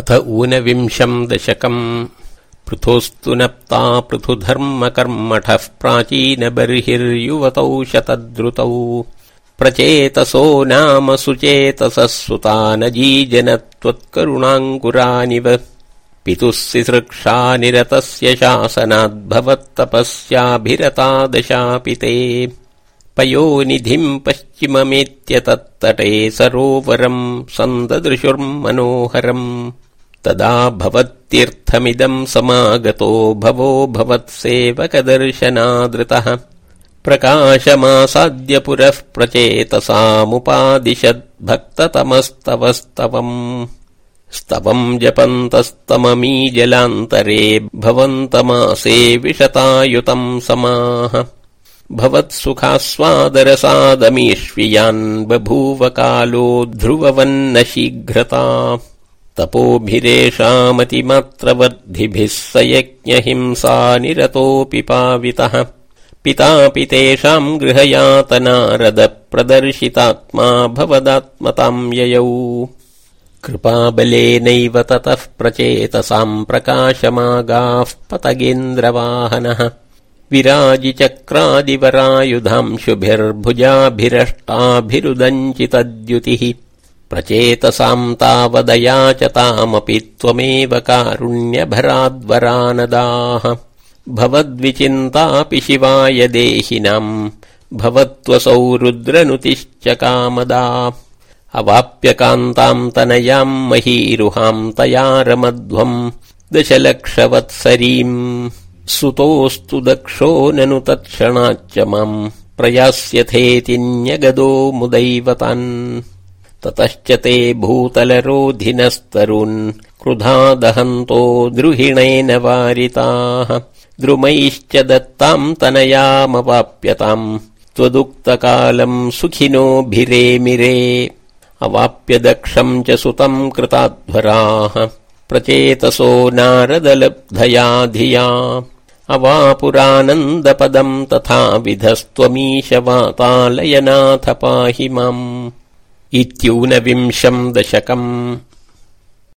अथ ऊनविंशम् दशकम्। पृथोस्तु नप्ता पृथुधर्मकर्मठः प्राचीन बर्हिर्युवतौ शतद्रुतौ। प्रचेतसो नाम सुचेतसः सुतानजीजन त्वत्करुणाङ्कुरानिव पितुः सिसृक्षा निरतस्य शासनाद्भवत्तपस्याभिरता दशापिते। पयोनिधिम् पश्चिममेत्यतत्तटे सरोवरम् सन्ददृशुर्मनोहरम् तदा भवत्यर्थमिदम् समागतो भवो भवत्सेवकदर्शनादृतः। प्रकाशमासाद्य पुरः प्रचेतसामुपादिशद्भक्ततमस्तवस्तवम् स्तवम् जपन्तस्तममीजलान्तरे भवन्तमासे विशतायुतम् समाः। भवत्सुखास्वादरसादमीष्वियान् बभूव कालो ध्रुववन्न शीघ्रता तपोभिरेषामतिमात्रवर्द्धिभिः स यज्ञहिंसा निरतोऽपि पावितः। पितापि तेषाम् गृहयातनारद प्रदर्शितात्मा भवदात्मताम् ययौ। कृपाबलेनैव ततः प्रचेतसाम् प्रकाशमागाः पतगेन्द्रवाहनः। विराजिचक्रादिवरायुधांशुभिर्भुजाभिरष्टाभिरुदञ्चितद्युतिः प्रचेतसाम् तावदयाचतामपि त्वमेव कारुण्यभराद्वरानदाः। भवद्विचिन्तापि शिवाय देहिनाम् भवत्वसौ रुद्रनुतिश्च कामदा। अवाप्यकान्ताम् तनयाम् महीरुहाम् तया रमध्वम् दशलक्षवत्सरीम् सुतोऽस्तु दक्षो ननु तत्क्षणाच्च माम् प्रयास्यथेति न्यगदो मुदैवतान् ततश्च ते भूतलरोधिनस्तरून् क्रुधा दहन्तो द्रुहिणेन वारिताः। द्रुमैश्च दत्ताम् तनयामवाप्यताम्। त्वदुक्तकालम् सुखिनोभिरेमिरे अवाप्य दक्षम् च सुतम् कृताध्वराः। प्रचेतसो नारदलब्धया धिया अवापुरानन्दपदम् तथा विधस्त्वमीश वातालयनाथ पाहि माम् इत्यूनविंशम् दशकम्